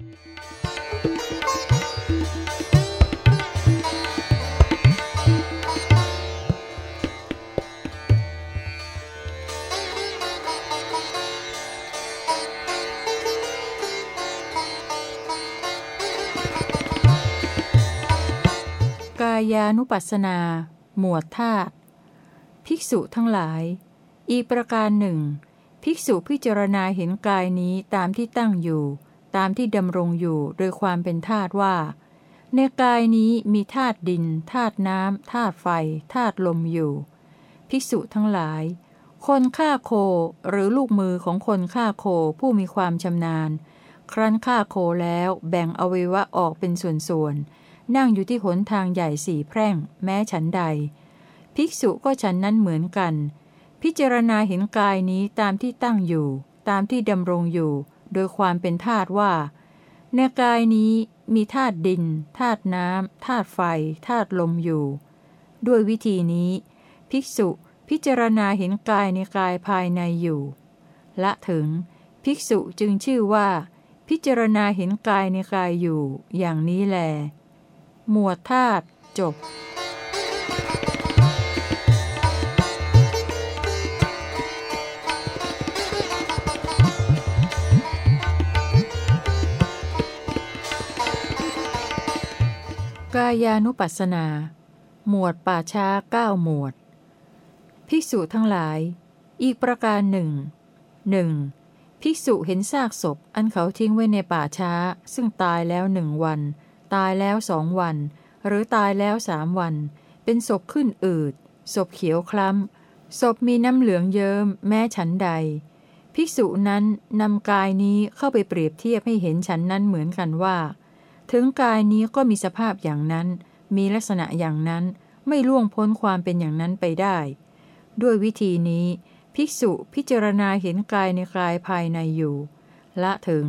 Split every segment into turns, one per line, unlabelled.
กายานุปัสสนา หมวดธาตุภิกษุทั้งหลาย อีกประการหนึ่ง ภิกษุพิจารณาเห็นกายนี้ตามที่ตั้งอยู่ ตามที่ดำรงอยู่โดยความเป็นธาตุว่า ในกายนี้มีธาตุดินธาตุน้ำธาตุไฟธาตุลมอยู่ ภิกษุทั้งหลาย คนฆ่าโคหรือลูกมือของคนฆ่าโคผู้มีความชำนาญ ครั้นฆ่าโคแล้วแบ่งอวัยวะออกเป็นส่วนๆนั่งอยู่ที่หนทางใหญ่สี่แพร่ง แม้ฉันใด ภิกษุก็ฉันนั้นเหมือนกัน พิจารณาเห็นกายนี้ตามที่ตั้งอยู่ ตามที่ดำรงอยู่ โดยความเป็นธาตุว่า ในกายนี้มีธาตุดินธาตุน้ำธาตุไฟธาตุลมอยู่ ด้วยวิธีนี้ ภิกษุพิจารณาเห็นกายในกายภายในอยู่ ละถึง ภิกษุจึงชื่อว่า พิจารณาเห็นกายในกายอยู่ อย่างนี้แล หมวดธาตุจบ กายานุปัสสนา หมวดป่าช้าเก้าหมวด ภิกษุทั้งหลาย อีกประการหนึ่งหนึ่งภิกษุเห็นซากศพอันเขาทิ้งไว้ในป่าช้า ซึ่งตายแล้วหนึ่งวัน ตายแล้วสองวัน หรือตายแล้วสามวัน เป็นศพขึ้นอืดศพเขียวคล้ำศพมีน้ำเหลืองเยิ้มแม้ฉันใด ภิกษุนั้นนำกายนี้เข้าไปเปรียบเทียบให้เห็นฉันนั้นเหมือนกันว่า ถึงกายนี้ก็มีสภาพอย่างนั้น มีลักษณะอย่างนั้น ไม่ล่วงพ้นความเป็นอย่างนั้นไปได้ ด้วยวิธีนี้ ภิกษุพิจารณาเห็นกายในกายภายในอยู่ ละถึง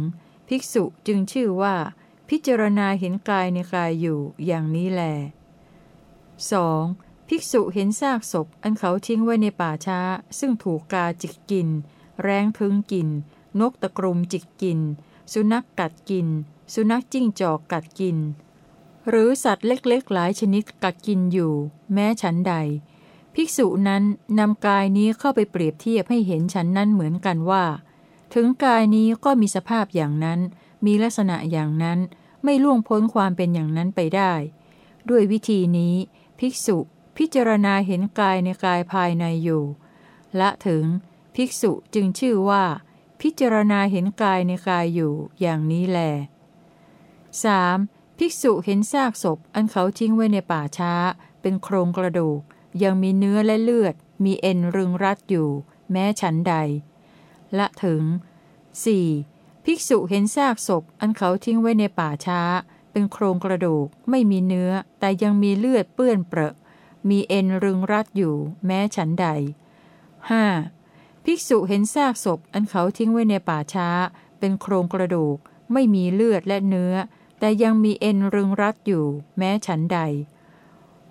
ภิกษุจึงชื่อว่า พิจารณาเห็นกายในกายอยู่อย่างนี้แล 2. ภิกษุเห็นซากศพอันเขาทิ้งไว้ในป่าช้า ซึ่งถูกกาจิกกิน แรงทึงกิน นกตะกรุมจิกกิน สุนัขกกัดกิน สุนัขจิ้งจอกกัดกิน หรือสัตว์เล็กๆหลายชนิดกัดกินอยู่ แม้ฉันใด ภิกษุนั้นนำกายนี้เข้าไปเปรียบเทียบให้เห็นฉันนั้นเหมือนกันว่า ถึงกายนี้ก็มีสภาพอย่างนั้น มีลักษณะอย่างนั้น ไม่ล่วงพ้นความเป็นอย่างนั้นไปได้ ด้วยวิธีนี้ ภิกษุพิจารณาเห็นกายในกายภายในอยู่ละถึง ภิกษุจึงชื่อว่า พิจารณาเห็นกายในกายอยู่อย่างนี้แล 3. ภิกษุเห็นซากศพอันเขาทิ้งไว้ในป่าช้า เป็นโครงกระดูก ยังมีเนื้อและเลือด มีเอ็นรึงรัดอยู่ แม้ฉันใด ละถึง 4. ภิกษุเห็นซากศพอันเขาทิ้งไว้ในป่าช้า เป็นโครงกระดูก ไม่มีเนื้อ แต่ยังมีเลือดเปื้อนเปรอะ มีเอ็นรึงรัดอยู่ แม้ฉันใด 5. ภิกษุเห็นซากศพอันเขาทิ้งไว้ในป่าช้า เป็นโครงกระดูก ไม่มีเลือดและเนื้อ แต่ยังมีเอ็นรึงรัดอยู่ แม้ฉันใด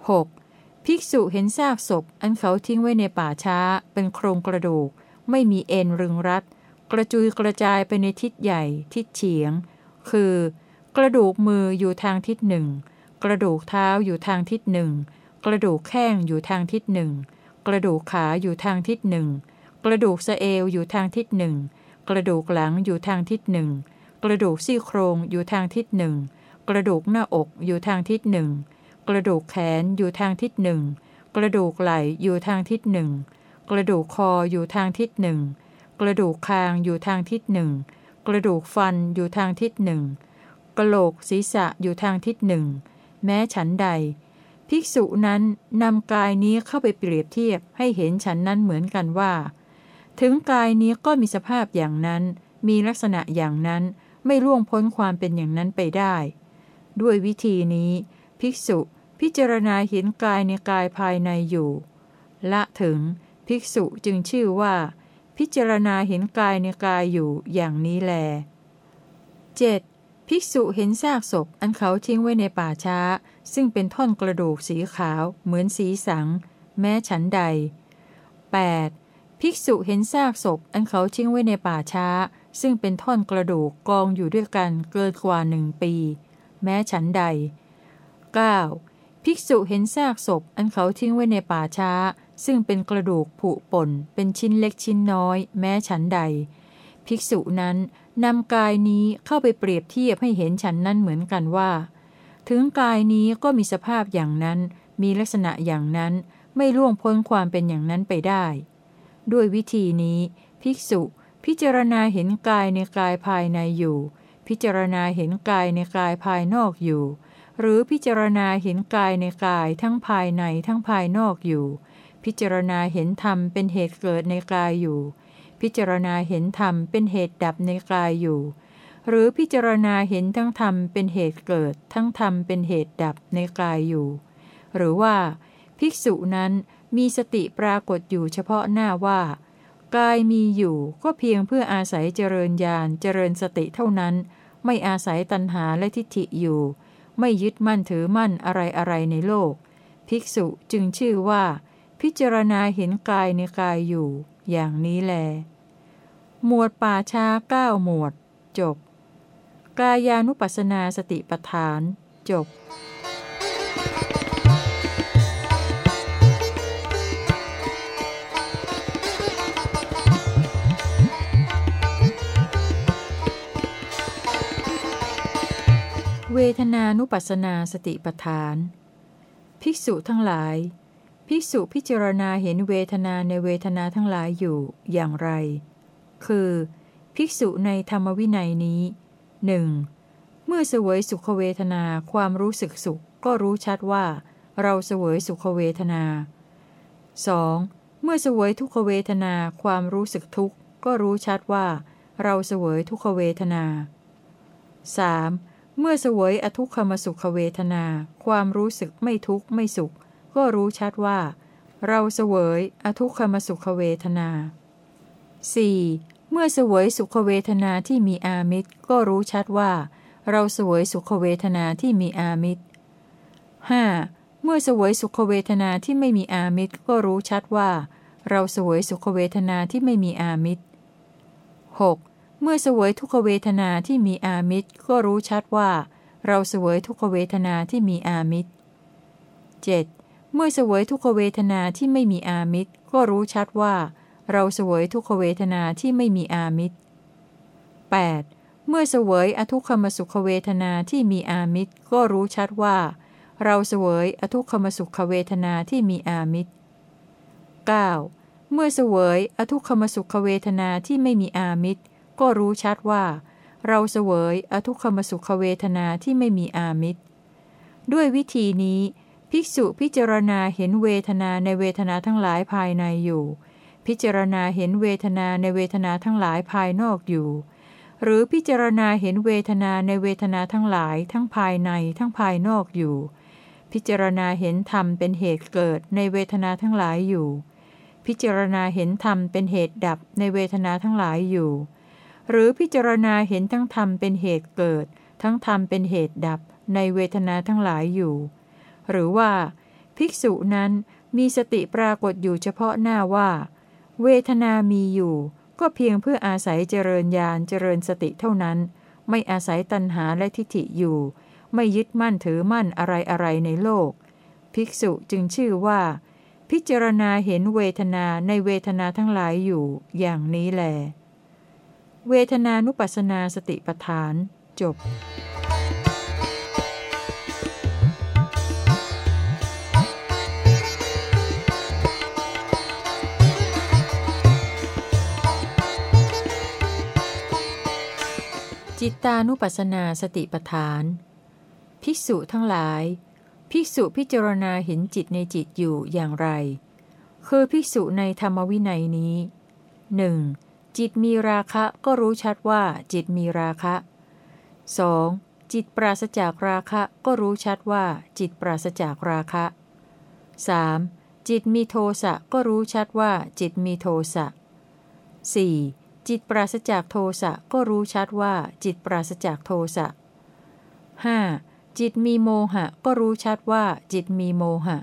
6. ภิกษุเห็นซากศพอันเขาทิ้งไว้ในป่าช้า เป็นโครงกระดูก ไม่มีเอ็นรึงรัด กระจุยกระจายไปในทิศใหญ่ ทิศเฉียง คือ กระดูกมืออยู่ทางทิศหนึ่ง กระดูกเท้าอยู่ทางทิศหนึ่ง กระดูกแข้งอยู่ทางทิศหนึ่ง กระดูกขาอยู่ทางทิศหนึ่ง กระดูกสะเอวอยู่ทางทิศหนึ่ง กระดูกหลังอยู่ทางทิศหนึ่ง กระดูกซี่โครงอยู่ทางทิศหนึ่ง กระดูกหน้าอกอยู่ทางทิศหนึ่ง กระดูกแขนอยู่ทางทิศหนึ่ง กระดูกไหล่อยู่ทางทิศหนึ่ง กระดูกคออยู่ทางทิศหนึ่ง กระดูกคางอยู่ทางทิศหนึ่ง กระดูกฟันอยู่ทางทิศหนึ่ง กระโหลกศีรษะอยู่ทางทิศหนึ่ง แม้ฉันใด ภิกษุนั้นนำกายนี้เข้าไปเปรียบเทียบให้เห็นฉันนั้นเหมือนกันว่า ถึงกายนี้ก็มีสภาพอย่างนั้น มีลักษณะอย่างนั้น ไม่ล่วงพ้นความเป็นอย่างนั้นไปได้ ด้วยวิธีนี้ ภิกษุพิจารณาเห็นกายในกายภายในอยู่ ละถึงภิกษุจึงชื่อว่า พิจารณาเห็นกายในกายอยู่อย่างนี้แล 7. ภิกษุเห็นซากศพอันเขาทิ้งไว้ในป่าช้า ซึ่งเป็นท่อนกระดูกสีขาวเหมือนสีสัง แม้ฉันใด 8. ภิกษุเห็นซากศพอันเขาทิ้งไว้ในป่าช้า ซึ่งเป็นท่อนกระดูกกองอยู่ด้วยกันเกินกว่าหนึ่งปี แม้ฉันใด 9. ภิกษุเห็นซากศพอันเขาทิ้งไว้ในป่าช้า ซึ่งเป็นกระดูกผุป่น เป็นชิ้นเล็กชิ้นน้อย แม้ฉันใด ภิกษุนั้นนำกายนี้เข้าไปเปรียบเทียบให้เห็นฉันนั้นเหมือนกันว่า ถึงกายนี้ก็มีสภาพอย่างนั้น มีลักษณะอย่างนั้นไม่ล่วงพ้นความเป็นอย่างนั้นไปได้ ด้วยวิธีนี้ ภิกษุพิจารณาเห็นกายในกายภายในอยู่ พิจารณาเห็นกายในกายภายนอกอยู่ หรือพิจารณาเห็นกายในกายทั้งภายในทั้งภายนอกอยู่ พิจารณาเห็นธรรมเป็นเหตุเกิดในกายอยู่ พิจารณาเห็นธรรมเป็นเหตุดับในกายอยู่ หรือพิจารณาเห็นทั้งธรรมเป็นเหตุเกิด ทั้งธรรมเป็นเหตุดับในกายอยู่ หรือว่า ภิกษุนั้น มีสติปรากฏอยู่เฉพาะหน้าว่า กายมีอยู่ก็เพียงเพื่ออาศัยเจริญญาณเจริญสติเท่านั้น ไม่อาศัยตัณหาและทิฏฐิอยู่ ไม่ยึดมั่นถือมั่นอะไรอะไรในโลก ภิกษุจึงชื่อว่า พิจารณาเห็นกายในกายอยู่ อย่างนี้แล หมวดป่าช้าเก้าหมวด จบ กายานุปัสสนาสติปทาน จบ เวทนานุปัสนาสติปทาน ภิกษุทั้งหลาย ภิกษุพิจารณาเห็นเวทนาในเวทนาทั้งหลายอยู่อย่างไร คือ ภิกษุในธรรมวินัยนี้หนึ่งเมื่อเสวยสุขเวทนาความรู้สึกสุขก็รู้ชัดว่า เราเสวยสุขเวทนา 2. เมื่อเสวยทุกขเวทนาความรู้สึกทุกข์ก็รู้ชัดว่า เราเสวยทุกขเวทนา 3. เมื่อเสวยอทุกขมสุขเวทนา ความรู้สึกไม่ทุกข์ไม่สุข ก็รู้ชัดว่า เราเสวยอทุกขมสุขเวทนา 4. เมื่อเสวยสุขเวทนาที่มีอามิตร ก็รู้ชัดว่า เราเสวยสุขเวทนาที่มีอามิตร 5. เมื่อเสวยสุขเวทนาที่ไม่มีอามิตร ก็รู้ชัดว่า เราเสวยสุขเวทนาที่ไม่มีอามิตร 6. เมื่อเสวยทุกขเวทนาที่มีอามิตรก็รู้ชัดว่า เราเสวยทุกขเวทนาที่มีอามิตร 7. เมื่อเสวยทุกขเวทนาที่ไม่มีอามิตรก็รู้ชัดว่า เราเสวยทุกขเวทนาที่ไม่มีอามิตร 8. เมื่อเสวยอทุกขมสุขเวทนาที่มีอามิตรก็รู้ชัดว่า เราเสวยอทุกขมสุขเวทนาที่มีอามิตร 9. เมื่อเสวยอทุกขมสุขเวทนาที่ไม่มีอามิตร ก็รู้ชัดว่า เราเสวยอทุกขมสุขเวทนาที่ไม่มีอามิตร ด้วยวิธีนี้ ภิกษุพิจารณาเห็นเวทนาในเวทนาทั้งหลายภายในอยู่ พิจารณาเห็นเวทนาในเวทนาทั้งหลายภายนอกอยู่ หรือพิจารณาเห็นเวทนาในเวทนาทั้งหลายทั้งภายในทั้งภายนอกอยู่ พิจารณาเห็นธรรมเป็นเหตุเกิดในเวทนาทั้งหลายอยู่พิจารณาเห็นธรรมเป็นเหตุดับในเวทนาทั้งหลายอยู่ หรือพิจารณาเห็นทั้งธรรมเป็นเหตุเกิด ทั้งธรรมเป็นเหตุดับในเวทนาทั้งหลายอยู่ หรือว่า ภิกษุนั้นมีสติปรากฏอยู่เฉพาะหน้าว่า เวทนามีอยู่ ก็เพียงเพื่ออาศัยเจริญญาณเจริญสติเท่านั้น ไม่อาศัยตัณหาและทิฏฐิอยู่ ไม่ยึดมั่นถือมั่นอะไรอะไรในโลก ภิกษุจึงชื่อว่า พิจารณาเห็นเวทนาในเวทนาทั้งหลายอยู่ อย่างนี้แหละ เวทนานุปัสนาสติปทาน จบจิตานุปัสนาสติปทาน ภิกษุทั้งหลาย ภิกษุพิจารณาเห็นจิตในจิตอยู่อย่างไร คือภิกษุในธรรมวินัยนี้หนึ่ง จิตมีราคะก็รู้ชัดว่าจิตมีราคะ 2. จิตปราศจากราคะก็รู้ชัดว่าจิตปราศจากราคะ 3. จิตมีโทสะก็รู้ชัดว่าจิตมีโทสะ 4. จิตปราศจากโทสะก็รู้ชัดว่าจิตปราศจากโทสะ 5. จิตมีโมหะก็รู้ชัดว่าจิตมีโมหะ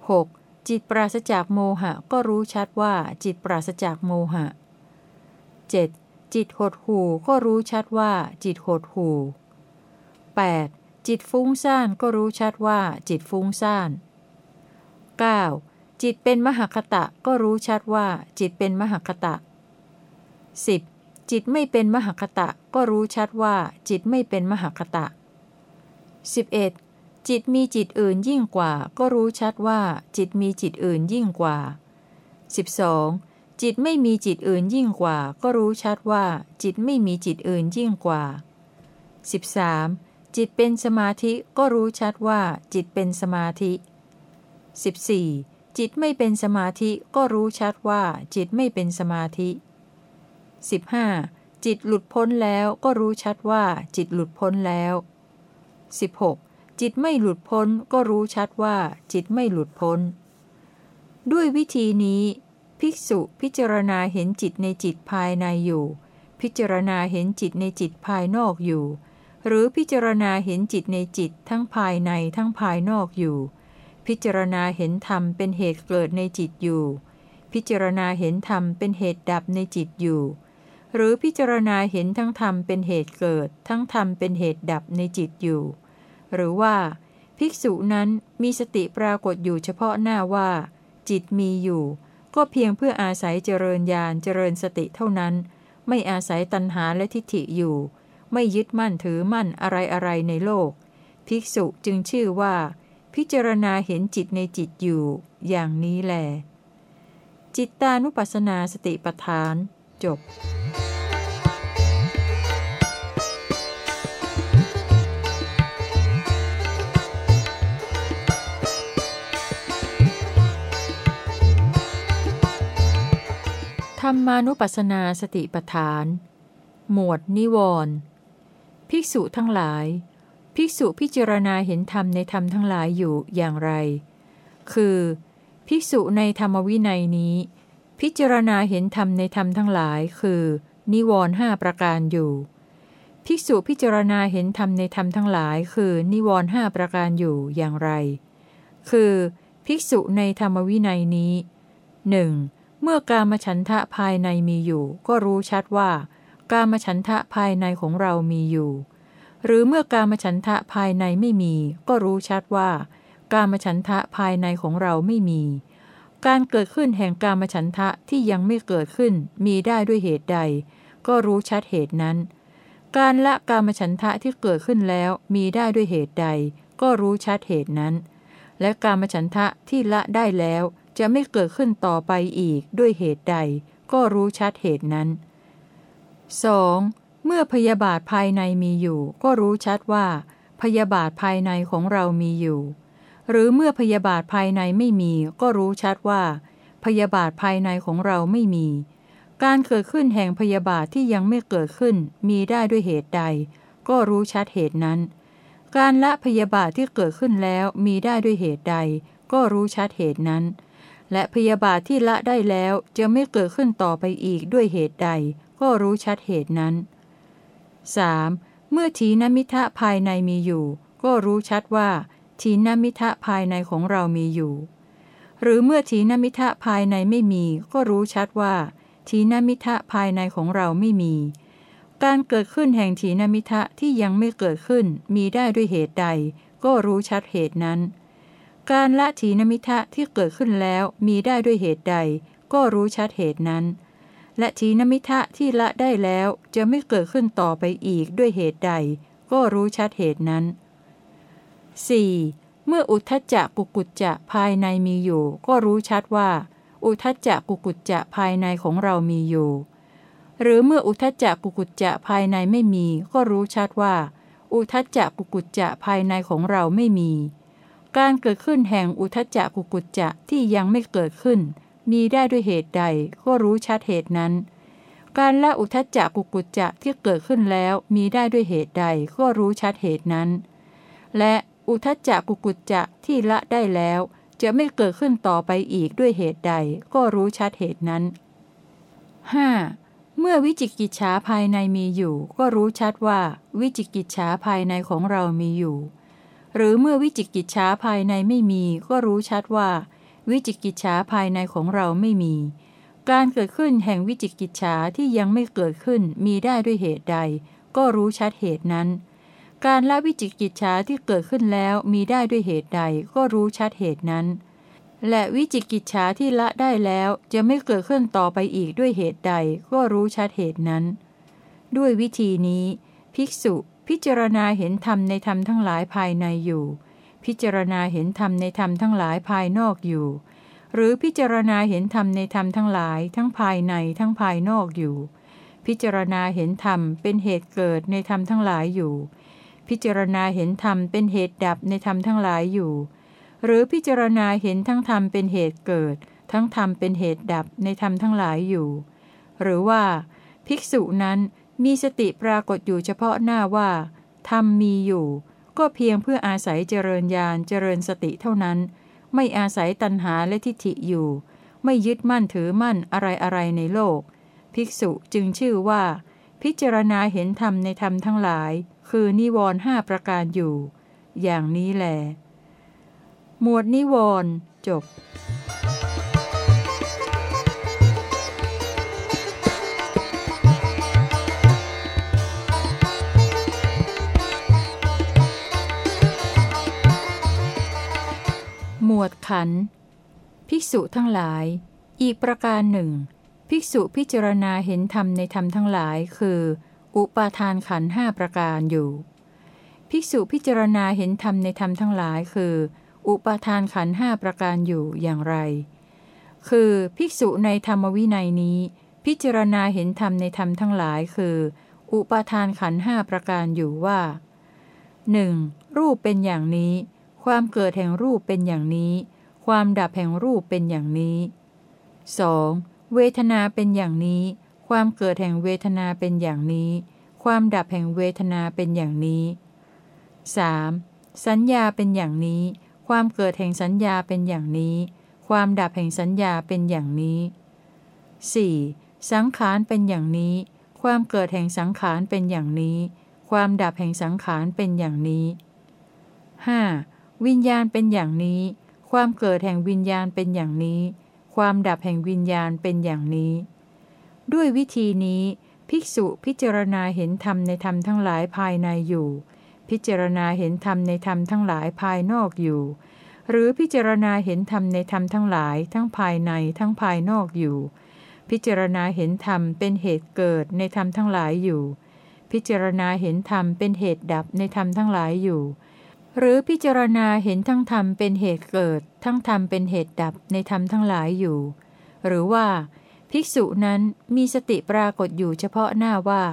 6. จิตปราศจากโมหะก็รู้ชัดว่าจิตปราศจากโมหะ 7. จิตหดหู่ก็รู้ชัดว่าจิตหดหู่ 8. จิตฟุ้งซ่านก็รู้ชัดว่าจิตฟุ้งซ่าน 9. จิตเป็นมหคตะก็รู้ชัดว่าจิตเป็นมหคตะ 10. จิตไม่เป็นมหคตะก็รู้ชัดว่าจิตไม่เป็นมหคตะ 11. จิตมีจิตอื่นยิ่งกว่า ก็รู้ชัดว่าจิตมีจิตอื่นยิ่งกว่า 12. จิตไม่มีจิตอื่นยิ่งกว่า ก็รู้ชัดว่า จิตไม่มีจิตอื่นยิ่งกว่า 13. จิตเป็นสมาธิก็รู้ชัดว่า จิตเป็นสมาธิ 14. จิตไม่เป็นสมาธิก็รู้ชัดว่า จิตไม่เป็นสมาธิ 15. จิตหลุดพ้นแล้วก็รู้ชัดว่า จิตหลุดพ้นแล้ว 16. จิตไม่หลุดพ้นก็รู้ชัดว่า จิตไม่หลุดพ้น ด้วยวิธีนี้ ภิกษุพิจารณาเห็นจิตในจิตภายในอยู่ พิจารณาเห็นจิตในจิตภายนอกอยู่ หรือพิจารณาเห็นจิตในจิตทั้งภายในทั้งภายนอกอยู่ พิจารณาเห็นธรรมเป็นเหตุเกิดในจิตอยู่ พิจารณาเห็นธรรมเป็นเหตุดับในจิตอยู่ หรือพิจารณาเห็นทั้งธรรมเป็นเหตุเกิด ทั้งธรรมเป็นเหตุดับในจิตอยู่ หรือว่า ภิกษุนั้นมีสติปรากฏอยู่เฉพาะหน้าว่า จิตมีอยู่ ก็เพียงเพื่ออาศัยเจริญญาณเจริญสติเท่านั้น ไม่อาศัยตัณหาและทิฏฐิอยู่ ไม่ยึดมั่นถือมั่นอะไรอะไรในโลก ภิกษุจึงชื่อว่า พิจารณาเห็นจิตในจิตอยู่ อย่างนี้แหลจิตตานุปัสสนาสติปทาน จบ รรมานุปัสสนาสติปทาน หมวดนิวรณ์ภิกษุทั้งหลาย ภิกษุพิจารณาเห็นธรรมในธรรมทั้งหลายอยู่อย่างไร คือ ภิกษุในธรรมวินัยนี้ พิจารณาเห็นธรรมในธรรมทั้งหลาย คือ นิวรณ์ห้าประการอยู่ ภิกษุพิจารณาเห็นธรรมในธรรมทั้งหลาย คือ นิวรณ์ห้าประการอยู่อย่างไร คือ ภิกษุในธรรมวินัยนี้หนึ่ง เมื่อกามฉันทะภายในมีอยู่ ก็รู้ชัดว่า กามฉันทะภายในของเรามีอยู่ หรือเมื่อกามฉันทะภายในไม่มี ก็รู้ชัดว่า กามฉันทะภายในของเราไม่มี การเกิดขึ้นแห่งกามฉันทะที่ยังไม่เกิดขึ้นมีได้ด้วยเหตุใด ก็รู้ชัดเหตุนั้น การละกามฉันทะที่เกิดขึ้นแล้วมีได้ด้วยเหตุใด ก็รู้ชัดเหตุนั้น และกามฉันทะที่ละได้แล้ว จะไม่เกิดขึ้นต่อไปอีกด้วยเหตุใด ก็รู้ชัดเหตุนั้น 2. เมื่อพยาบาทภายในมีอยู่ ก็รู้ชัดว่า พยาบาทภายในของเรามีอยู่ หรือเมื่อพยาบาทภายในไม่มี ก็รู้ชัดว่า พยาบาทภายในของเราไม่มี การเกิดขึ้นแห่งพยาบาทที่ยังไม่เกิดขึ้นมีได้ด้วยเหตุใด ก็รู้ชัดเหตุนั้น การละพยาบาทที่เกิดขึ้นแล้วมีได้ด้วยเหตุใด ก็รู้ชัดเหตุนั้น และพยาบาทที่ละได้แล้วจะไม่เกิดขึ้นต่อไปอีกด้วยเหตุใด ก็รู้ชัดเหตุนั้น 3. เมื่อทีนมิทะภายในมีอยู่ ก็รู้ชัดว่าทีนมิทะภายในของเรามีอยู่ หรือเมื่อทีนมิทะภายในไม่มี ก็รู้ชัดว่าทีนมิทะภายในของเราไม่มี การเกิดขึ้นแห่งทีนมิทะที่ยังไม่เกิดขึ้นมีได้ด้วยเหตุใด ก็รู้ชัดเหตุนั้น การละถีนมิทะที่เกิดขึ้นแล้วมีได้ด้วยเหตุใด ก็รู้ชัดเหตุนั้น และถีนมิทะที่ละได้แล้วจะไม่เกิดขึ้นต่อไปอีกด้วยเหตุใด ก็รู้ชัดเหตุนั้น 4. เมื่ออุทจจะกุกุจจะภายในมีอยู่ ก็รู้ชัดว่า อุทจจะกุกุจจะภายในของเรามีอยู่ หรือเมื่ออุทจจะกุกุจจะภายในไม่มี ก็รู้ชัดว่า อุทจจะกุกุจจะภายในของเราไม่มี การเกิดขึ้นแห่งอุทจจะกุกุจจะที่ยังไม่เกิดขึ้น มีได้ด้วยเหตุใดก็รู้ชัดเหตุนั้น การละอุทจจะกุกุจจะที่เกิดขึ้นแล้วมีได้ด้วยเหตุใดก็รู้ชัดเหตุนั้น และอุทจจะกุกุจจะที่ละได้แล้ว จะไม่เกิดขึ้นต่อไปอีกด้วยเหตุใด ก็รู้ชัดเหตุนั้น 5. เมื่อวิจิกิจฉาภายในมีอยู่ ก็รู้ชัดว่า วิจิกิจฉาภายในของเรามีอยู่ หรือเมื่อวิจิกิจฉาภายในไม่มี ก็รู้ชัดว่า วิจิกิจฉาภายในของเราไม่มี การเกิดขึ้นแห่งวิจิกิจฉาที่ยังไม่เกิดขึ้นมีได้ด้วยเหตุใด ก็รู้ชัดเหตุนั้น การละวิจิกิจฉาที่เกิดขึ้นแล้วมีได้ด้วยเหตุใด ก็รู้ชัดเหตุนั้น และวิจิกิจฉาที่ละได้แล้วจะไม่เกิดขึ้นต่อไปอีกด้วยเหตุใด ก็รู้ชัดเหตุนั้น ด้วยวิธีนี้ ภิกษุ พิจารณาเห็นธรรมในธรรมทั้งหลายภายในอยู่ พิจารณาเห็นธรรมในธรรมทั้งหลายภายนอกอยู่ หรือพิจารณาเห็นธรรมในธรรมทั้งหลายทั้งภายในทั้งภายนอกอยู่ พิจารณาเห็นธรรมเป็นเหตุเกิดในธรรมทั้งหลายอยู่ พิจารณาเห็นธรรมเป็นเหตุดับในธรรมทั้งหลายอยู่ หรือพิจารณาเห็นทั้งธรรมเป็นเหตุเกิด ทั้งธรรมเป็นเหตุดับในธรรมทั้งหลายอยู่ หรือว่า ภิกษุนั้น มีสติปรากฏอยู่เฉพาะหน้าว่าธรรมมีอยู่ ก็เพียงเพื่ออาศัยเจริญญาณเจริญสติเท่านั้น ไม่อาศัยตัณหาและทิฏฐิอยู่ ไม่ยึดมั่นถือมั่นอะไรอะไรในโลก ภิกษุจึงชื่อว่า พิจารณาเห็นธรรมในธรรมทั้งหลาย คือนิวรณ์ห้าประการอยู่ อย่างนี้แหลหมวดนิวรณ์จบ หมวดขัน ภิกษุทั้งหลาย อีกประการหนึ่ง ภิกษุพิจารณาเห็นธรรมในธรรมทั้งหลาย คือ อุปาทานขันห้าประการอยู่ ภิกษุพิจารณาเห็นธรรมในธรรมทั้งหลาย คือ อุปาทานขันห้าประการอยู่อย่างไร คือภิกษุในธรรมวินัยนี้ พิจารณาเห็นธรรมในธรรมทั้งหลายคือ อุปาทานขันห้าประการอยู่ว่าหนึ่งรูปเป็นอย่างนี้ ความเกิดแห่งรูปเป็นอย่างนี้ ความดับแห่งรูปเป็นอย่างนี้ 2. เวทนาเป็นอย่างนี้ ความเกิดแห่งเวทนาเป็นอย่างนี้ ความดับแห่งเวทนาเป็นอย่างนี้ 3. สัญญาเป็นอย่างนี้ ความเกิดแห่งสัญญาเป็นอย่างนี้ ความดับแห่งสัญญาเป็นอย่างนี้ 4. สังขารเป็นอย่างนี้ ความเกิดแห่งสังขารเป็นอย่างนี้ ความดับแห่งสังขารเป็นอย่างนี้ 5. วิญญาณเป็นอย่างนี้ ความเกิดแห่งวิญญาณเป็นอย่างนี้ ความดับแห่งวิญญาณเป็นอย่างนี้ ด้วยวิธีนี้ ภิกษุพิจารณาเห็นธรรมในธรรมทั้งหลายภายในอยู่ พิจารณาเห็นธรรมในธรรมทั้งหลายภายนอกอยู่ หรือพิจารณาเห็นธรรมในธรรมทั้งหลายทั้งภายในทั้งภายนอกอยู่ พิจารณาเห็นธรรมเป็นเหตุเกิดในธรรมทั้งหลายอยู่ พิจารณาเห็นธรรมเป็นเหตุดับในธรรมทั้งหลายอยู่ หรือพิจารณาเห็นทั้งธรรมเป็นเหตุเกิด ทั้งธรรมเป็นเหตุดับในธรรมทั้งหลายอยู่ หรือว่า ภิกษุนั้นมีสติปรากฏอยู่เฉพาะหน้าว่า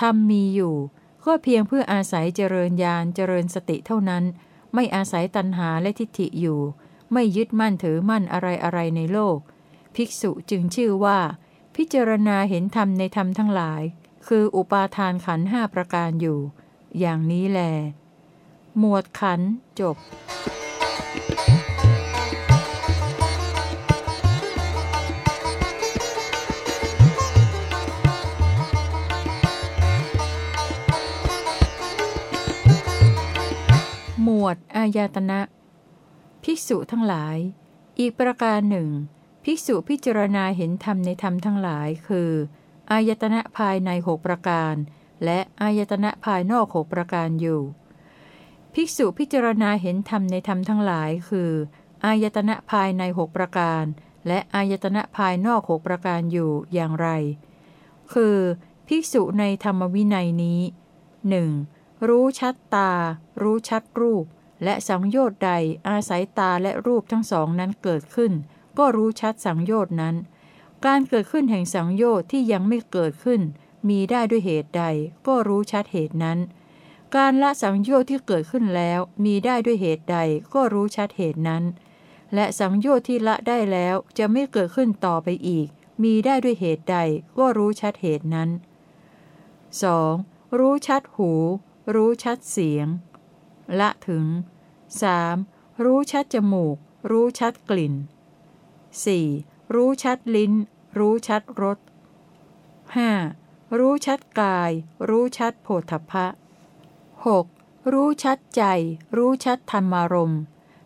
ธรรมมีอยู่ ก็เพียงเพื่ออาศัยเจริญญาณเจริญสติเท่านั้น ไม่อาศัยตัณหาและทิฏฐิอยู่ ไม่ยึดมั่นถือมั่นอะไรอะไรในโลก ภิกษุจึงชื่อว่า พิจารณาเห็นธรรมในธรรมทั้งหลาย คืออุปาทานขันห้าประการอยู่ อย่างนี้แล หมวดขันจบหมวดอายตนะ ภิกษุทั้งหลาย อีกประการหนึ่ง ภิกษุพิจารณาเห็นธรรมในธรรมทั้งหลาย คือ อายตนะภายในหกประการ และอายตนะภายนอกหกประการอยู่ ภิกษุพิจารณาเห็นธรรมในธรรมทั้งหลาย คือ อายตนะภายในหกประการ และอายตนะภายนอกหกประการอยู่อย่างไร คือ ภิกษุในธรรมวินัยนี้หนึ่งรู้ชัดตา รู้ชัดรูป และสังโยชน์ใดอาศัยตาและรูปทั้งสองนั้นเกิดขึ้น ก็รู้ชัดสังโยชน์นั้น การเกิดขึ้นแห่งสังโยชน์ที่ยังไม่เกิดขึ้น มีได้ด้วยเหตุใด ก็รู้ชัดเหตุนั้น การละสังโยชน์ที่เกิดขึ้นแล้วมีได้ด้วยเหตุใดก็รู้ชัดเหตุนั้น และสังโยชน์ที่ละได้แล้วจะไม่เกิดขึ้นต่อไปอีก มีได้ด้วยเหตุใดก็รู้ชัดเหตุนั้น 2. รู้ชัดหู รู้ชัดเสียง ละถึง 3. รู้ชัดจมูก รู้ชัดกลิ่น 4. รู้ชัดลิ้น รู้ชัดรส 5. รู้ชัดกาย รู้ชัดโผฏฐัพพะ 6. รู้ชัดใจ รู้ชัดธรรมารมณ์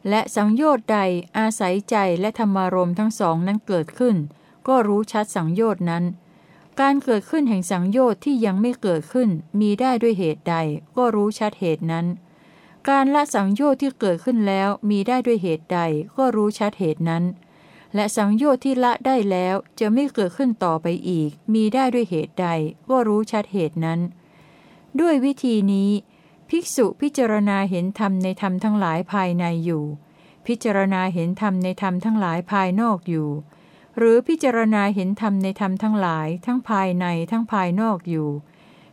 และสังโยชน์ใดอาศัยใจและธรรมารมณ์ทั้งสองนั้นเกิดขึ้น ก็รู้ชัดสังโยชน์นั้น การเกิดขึ้นแห่งสังโยชน์ที่ยังไม่เกิดขึ้น มีได้ด้วยเหตุใด ก็รู้ชัดเหตุนั้น การละสังโยชน์ที่เกิดขึ้นแล้วมีได้ด้วยเหตุใด ก็รู้ชัดเหตุนั้น และสังโยชน์ที่ละได้แล้วจะไม่เกิดขึ้นต่อไปอีก มีได้ด้วยเหตุใด ก็รู้ชัดเหตุนั้น ด้วยวิธีนี้ ภิกษุพิจารณาเห็นธรรมในธรรมทั้งหลายภายในอยู่ พิจารณาเห็นธรรมในธรรมทั้งหลายภายนอกอยู่ หรือพิจารณาเห็นธรรมในธรรมทั้งหลายทั้งภายในทั้งภายนอกอยู่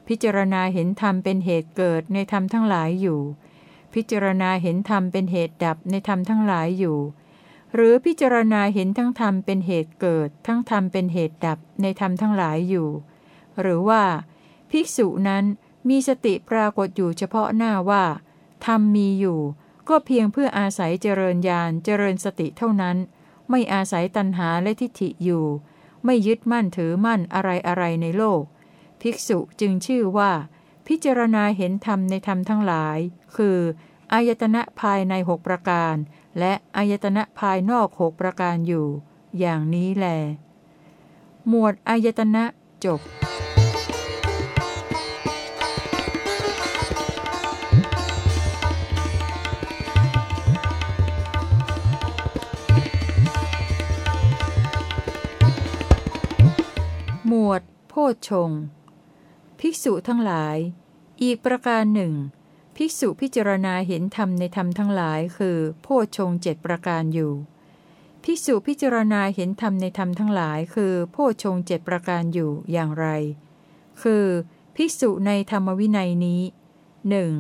พิจารณาเห็นธรรมเป็นเหตุเกิดในธรรมทั้งหลายอยู่ พิจารณาเห็นธรรมเป็นเหตุดับในธรรมทั้งหลายอยู่ หรือพิจารณาเห็นทั้งธรรมเป็นเหตุเกิด ทั้งธรรมเป็นเหตุดับในธรรมทั้งหลายอยู่ หรือว่า ภิกษุนั้น มีสติปรากฏอยู่เฉพาะหน้าว่าธรรมมีอยู่ ก็เพียงเพื่ออาศัยเจริญญาณเจริญสติเท่านั้น ไม่อาศัยตัณหาและทิฏฐิอยู่ ไม่ยึดมั่นถือมั่นอะไรอะไรในโลก ภิกษุจึงชื่อว่า พิจารณาเห็นธรรมในธรรมทั้งหลาย คืออายตนะภายในหกประการ และอายตนะภายนอกหกประการอยู่ อย่างนี้แล หมวดอายตนะจบ โพชงภิกษุทั้งหลาย อีกประการหนึ่ง ภิกษุพิจารณาเห็นธรรมในธรรมทั้งหลาย คือโพชงเจ็ดประการอยู่ ภิกษุพิจารณาเห็นธรรมในธรรมทั้งหลาย คือโพชงเจ็ดประการอยู่อย่างไร คือภิกษุในธรรมวินัยนี้หนึ่ง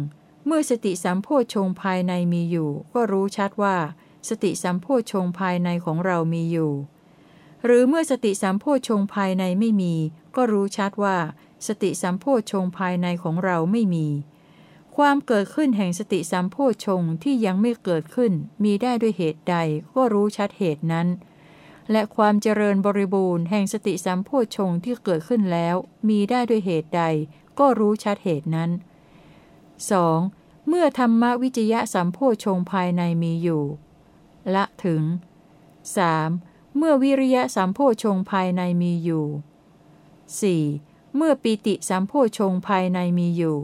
เมื่อสติสัมโพชงภายในมีอยู่ ก็รู้ชัดว่า สติสัมโพชงภายในของเรามีอยู่ หรือเมื่อสติสัมโพชงภายในไม่มี ก็รู้ชัดว่า สติสัมโพชงภายในของเราไม่มี ความเกิดขึ้นแห่งสติสัมโพชงที่ยังไม่เกิดขึ้น มีได้ด้วยเหตุใด ก็รู้ชัดเหตุนั้น และความเจริญบริบูรณ์แห่งสติสัมโพชงที่เกิดขึ้นแล้ว มีได้ด้วยเหตุใด ก็รู้ชัดเหตุนั้น 2. เมื่อธรรมวิจยะสัมโพชงภายในมีอยู่ ละถึง 3. เมื่อวิริยะสัมโพชงภายในมีอยู่ 4. เมื่อปิติสัมโพชงภายในมีอยู่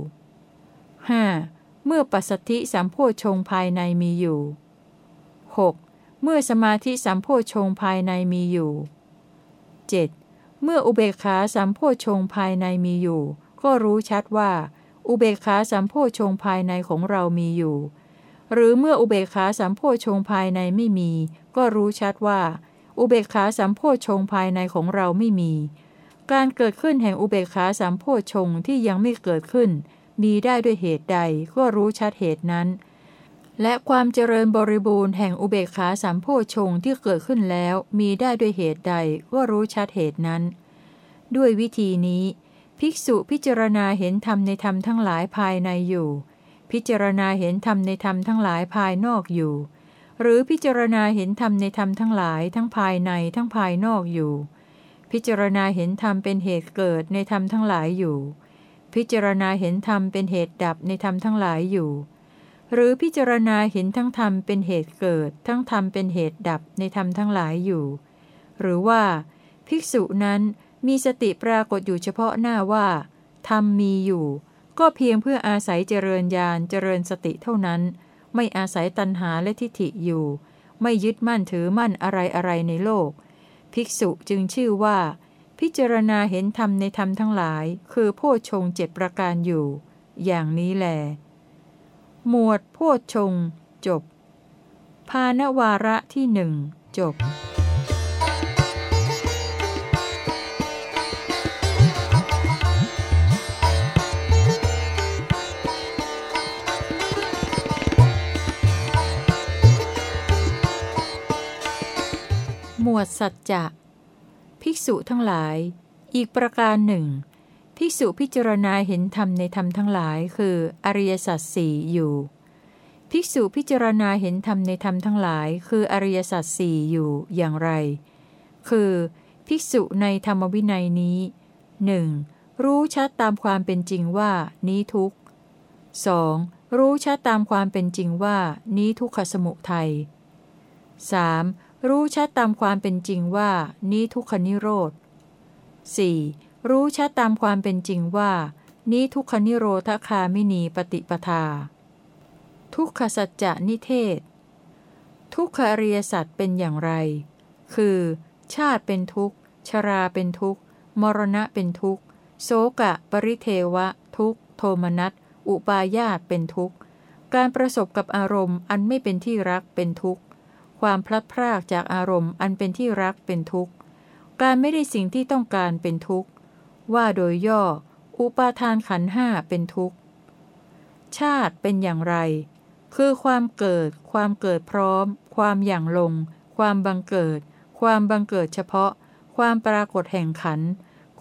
5. เมื่อปัสสธิสัมโพชงภายในมีอยู่ 6. เมื่อสมาธิสัมโพชงภายในมีอยู่ 7. เมื่ออุเบกขาสัมโพชงภายในมีอยู่ ก็รู้ชัดว่า อุเบกขาสัมโพชงภายในของเรามีอยู่ หรือเมื่ออุเบกขาสัมโพชงภายในไม่มี ก็รู้ชัดว่า อุเบกขาสัมโพชงภายในของเราไม่มี การเกิดขึ้นแห่งอุเบกขาสัมโพชงที่ยังไม่เกิดขึ้น มีได้ด้วยเหตุใดก็รู้ชัดเหตุนั้น และความเจริญบริบูรณ์แห่งอุเบกขาสัมโพชงที่เกิดขึ้นแล้ว มีได้ด้วยเหตุใดก็รู้ชัดเหตุนั้น ด้วยวิธีนี้ ภิกษุพิจารณาเห็นธรรมในธรรมทั้งหลายภายในอยู่ พิจารณาเห็นธรรมในธรรมทั้งหลายภายนอกอยู่ หรือพิจารณาเห็นธรรมในธรรมทั้งหลายทั้งภายในทั้งภายนอกอยู่ พิจารณาเห็นธรรมเป็นเหตุเกิดในธรรมทั้งหลายอยู่ พิจารณาเห็นธรรมเป็นเหตุดับในธรรมทั้งหลายอยู่ หรือพิจารณาเห็นทั้งธรรมเป็นเหตุเกิด ทั้งธรรมเป็นเหตุดับในธรรมทั้งหลายอยู่ หรือว่า ภิกษุนั้นมีสติปรากฏอยู่เฉพาะหน้าว่า ธรรมมีอยู่ ก็เพียงเพื่ออาศัยเจริญญาณเจริญสติเท่านั้น ไม่อาศัยตัณหาและทิฏฐิอยู่ ไม่ยึดมั่นถือมั่นอะไรอะไรในโลก ภิกษุจึงชื่อว่า พิจารณาเห็นธรรมในธรรมทั้งหลาย คือโพชงเจ็ดประการอยู่ อย่างนี้แล หมวดโพชงจบ ภาณวาระที่หนึ่งจบ มวดสัจจะภิกษุทั้งหลาย อีกประการหนึ่ง ภิกษุพิจารณาเห็นธรรมในธรรมทั้งหลาย คืออริยสัจสี่อยู่ ภิกษุพิจารณาเห็นธรรมในธรรมทั้งหลาย คืออริยสัจสี่อยู่อย่างไร คือ ภิกษุในธรรมวินัยนี้หนึ่งรู้ชัดตามความเป็นจริงว่า นี้ทุก 2. รู้ชัดตามความเป็นจริงว่า นี้ทุกขสมุทัย 3. รู้ชัดตามความเป็นจริงว่านี้ทุกขนิโรธ 4. รู้ชัดตามความเป็นจริงว่า นี้ทุกขนิโรธคามินีปฏิปทา ทุกขสัจจะนิเทศ ทุกขอริยสัจเป็นอย่างไร คือ ชาติเป็นทุกข์ ชราเป็นทุกข์ มรณะเป็นทุกข์ โสกะ ปริเทวะ ทุกข์โทมนัส อุปาญาตเป็นทุกข์ การประสบกับอารมณ์อันไม่เป็นที่รักเป็นทุกข์ ความพลัดพรากจากอารมณ์อันเป็นที่รักเป็นทุกข์ การไม่ได้สิ่งที่ต้องการเป็นทุกข์ ว่าโดยย่อ อุปาทานขันห้าเป็นทุกข์ ชาติเป็นอย่างไร คือความเกิด ความเกิดพร้อม ความอย่างลง ความบังเกิด ความบังเกิดเฉพาะ ความปรากฏแห่งขัน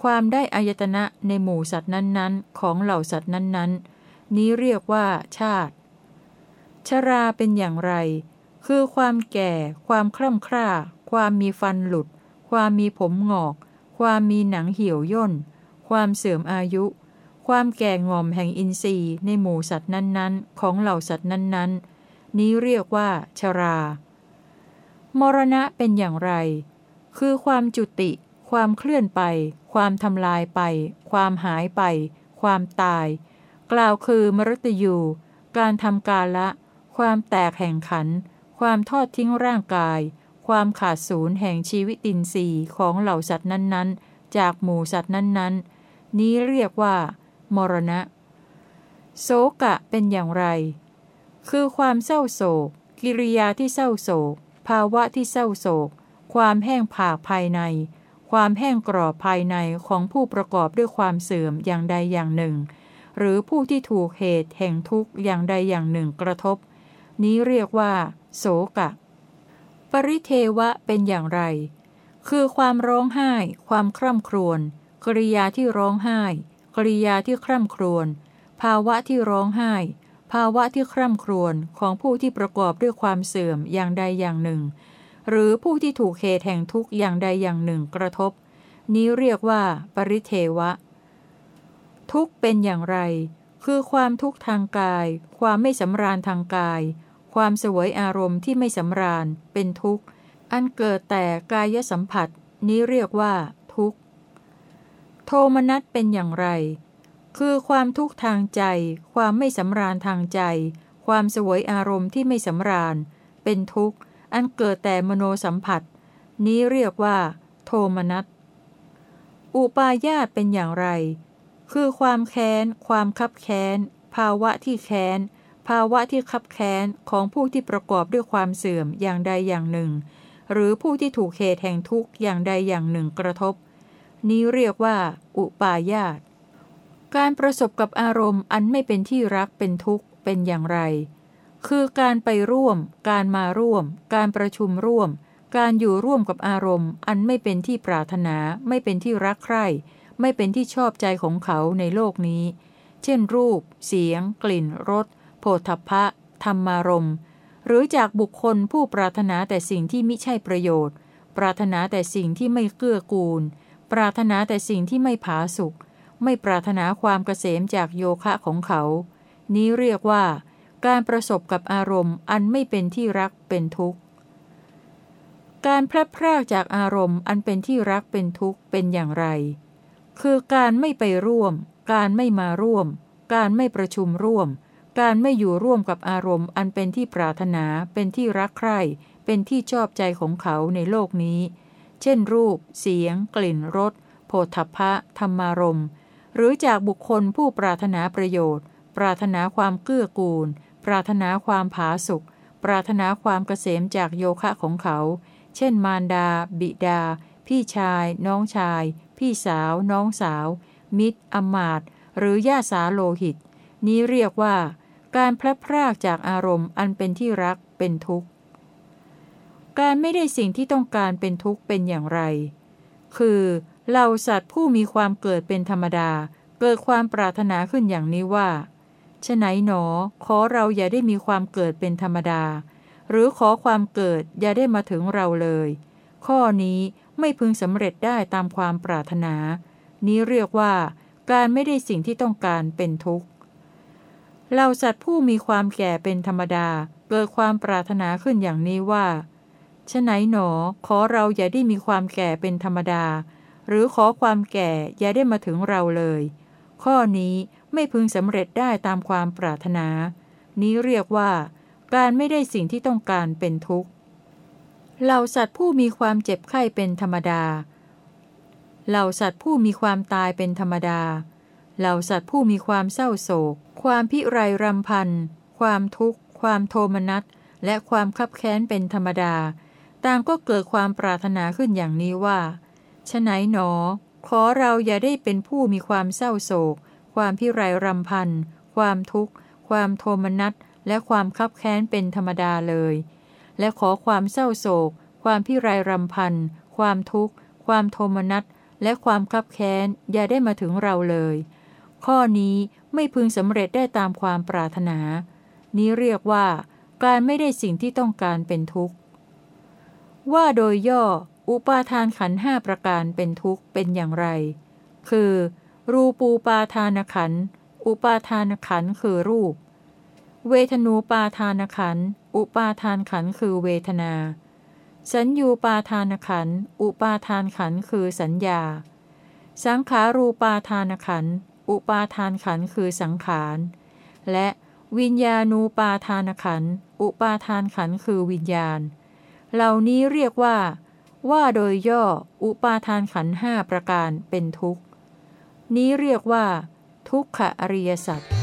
ความได้อายตนะในหมู่สัตว์นั้นๆ ของเหล่าสัตว์นั้นๆ นี้เรียกว่าชาติ ชราเป็นอย่างไร คือความแก่ ความคล่ำคร่า ความมีฟันหลุด ความมีผมหงอก ความมีหนังเหี่ยวย่น ความเสื่อมอายุ ความแก่งอมแห่งอินทรีย์ในหมู่สัตว์นั้นๆ ของเหล่าสัตว์นั้นๆ นี้เรียกว่าชรา มรณะเป็นอย่างไร คือความจุติ ความเคลื่อนไป ความทำลายไป ความหายไป ความตาย กล่าวคือมรตยู การทำกาละ ความแตกแห่งขันธ์ ความทอดทิ้งร่างกาย ความขาดศูนย์แห่งชีวิตินทรีย์ของเหล่าสัตว์นั้นๆ จากหมู่สัตว์นั้นๆ นี้เรียกว่า มรณะ โศกะเป็นอย่างไร คือความเศร้าโศก กิริยาที่เศร้าโศก ภาวะที่เศร้าโศก ความแห้งผากภายใน ความแห้งกรอบภายในของผู้ประกอบด้วยความเสื่อมอย่างใดอย่างหนึ่ง หรือผู้ที่ถูกเหตุแห่งทุกข์อย่างใดอย่างหนึ่งกระทบ นี้เรียกว่า โศกะ ปริเทวะเป็นอย่างไร คือความร้องไห้ ความคร่ำครวญ กริยาที่ร้องไห้ กริยาที่คร่ำครวญ ภาวะที่ร้องไห้ ภาวะที่คร่ำครวญของผู้ที่ประกอบด้วยความเสื่อมอย่างใดอย่างหนึ่ง หรือผู้ที่ถูกเหตุแห่งทุกข์อย่างใดอย่างหนึ่งกระทบ นี้เรียกว่า ปริเทวะ ทุกเป็นอย่างไร คือความทุกข์ทางกาย ความไม่สำราญทางกาย ความสวยอารมณ์ที่ไม่สำราญ เป็นทุกข์ อันเกิดแต่กายสัมผัส นี้เรียกว่า ทุกข์ โทมนัสเป็นอย่างไร คือความทุกข์ทางใจ ความไม่สำราญทางใจ ความสวยอารมณ์ที่ไม่สำราญ เป็นทุกข์ อันเกิดแต่มโนสัมผัส นี้เรียกว่า โทมนัส อุปาญาตเป็นอย่างไร คือความแค้น ความคับแค้น ภาวะที่แค้น ภาวะที่คับแค้นของผู้ที่ประกอบด้วยความเสื่อมอย่างใดอย่างหนึ่ง หรือผู้ที่ถูกเหตุแห่งทุกข์อย่างใดอย่างหนึ่งกระทบ นี้เรียกว่า อุปาญาต การประสบกับอารมณ์อันไม่เป็นที่รักเป็นทุกข์เป็นอย่างไร คือการไปร่วม การมาร่วม การประชุมร่วม การอยู่ร่วมกับอารมณ์ อันไม่เป็นที่ปรารถนา ไม่เป็นที่รักใคร่ ไม่เป็นที่ชอบใจของเขาในโลกนี้ เช่นรูป เสียง กลิ่น รส โผฏฐัพะ ธรรมารมณ์หรือจากบุคคลผู้ปรารถนาแต่สิ่งที่มิใช่ประโยชน์ ปรารถนาแต่สิ่งที่ไม่เกื้อกูล ปรารถนาแต่สิ่งที่ไม่ผาสุกไม่ปรารถนาความเกษมจากโยคะของเขา นี้เรียกว่า การประสบกับอารมณ์อันไม่เป็นที่รักเป็นทุกข์ การพลัดพรากจากอารมณ์อันเป็นที่รักเป็นทุกข์เป็นอย่างไร คือการไม่ไปร่วม การไม่มาร่วม การไม่ประชุมร่วม การไม่อยู่ร่วมกับอารมณ์อันเป็นที่ปรารถนา เป็นที่รักใคร่ เป็นที่ชอบใจของเขาในโลกนี้ เช่นรูป เสียง กลิ่น รส โผฏฐัพพะธรรมารมณ์หรือจากบุคคลผู้ปรารถนาประโยชน์ ปรารถนาความเกื้อกูล ปรารถนาความผาสุกปรารถนาความเกษมจากโยคะของเขา เช่น มารดา บิดา พี่ชาย น้องชาย พี่สาว น้องสาว มิตรอมาตหรือญาสาโลหิต นี้เรียกว่า การพลัดพรากจากอารมณ์อันเป็นที่รักเป็นทุกข์ การไม่ได้สิ่งที่ต้องการเป็นทุกข์เป็นอย่างไร คือเหล่าสัตว์ผู้มีความเกิดเป็นธรรมดา เกิดความปรารถนาขึ้นอย่างนี้ว่าฉไหนหนอ ขอเราอย่าได้มีความเกิดเป็นธรรมดา หรือขอความเกิดอย่าได้มาถึงเราเลย ข้อนี้ไม่พึงสำเร็จได้ตามความปรารถนา นี้เรียกว่า การไม่ได้สิ่งที่ต้องการเป็นทุกข์ เหล่าสัตว์ผู้มีความแก่เป็นธรรมดา เกิดความปรารถนาขึ้นอย่างนี้ว่าฉะไหนหนอ ขอเราอย่าได้มีความแก่เป็นธรรมดา หรือขอความแก่อย่าได้มาถึงเราเลย ข้อนี้ไม่พึงสำเร็จได้ตามความปรารถนา นี้เรียกว่า การไม่ได้สิ่งที่ต้องการเป็นทุกข์เหล่าสัตว์ผู้มีความเจ็บไข้เป็นธรรมดาเหล่าสัตว์ผู้มีความตายเป็นธรรมดาเหล่าสัตว์ผู้มีความเศร้าโศก ความพิไรรำพัน ความทุกข์ ความโทมนัส และความคับแค้นเป็นธรรมดา ต่างก็เกิดความปรารถนาขึ้นอย่างนี้ว่าฉไหนหนอ ขอเราอย่าได้เป็นผู้มีความเศร้าโศก ความพิไรรำพัน ความทุกข์ ความโทมนัส และความคับแค้นเป็นธรรมดาเลย และขอความเศร้าโศก ความพิไรรำพัน ความทุกข์ ความโทมนัส และความคับแค้นอย่าได้มาถึงเราเลย ข้อนี้ ไม่พึงสำเร็จได้ตามความปรารถนา นี้เรียกว่า การไม่ได้สิ่งที่ต้องการเป็นทุกข์ ว่าโดยย่อ อุปาทานขันห้าประการเป็นทุกข์เป็นอย่างไร คือ รูปูปาทานขัน อุปาทานขันคือรูป เวทนูปาทานขัน อุปาทานขันคือเวทนา สัญญูปาทานขัน อุปาทานขันคือสัญญาสังขารูปาทานขัน อุปาทานขันคือสังขาร และวิญญาณูปาทานขัน อุปาทานขันคือวิญญาณ เหล่านี้เรียกว่า ว่าโดยย่ออุปาทานขันห้าประการเป็นทุกข์ นี้เรียกว่า ทุกขอริยสัจ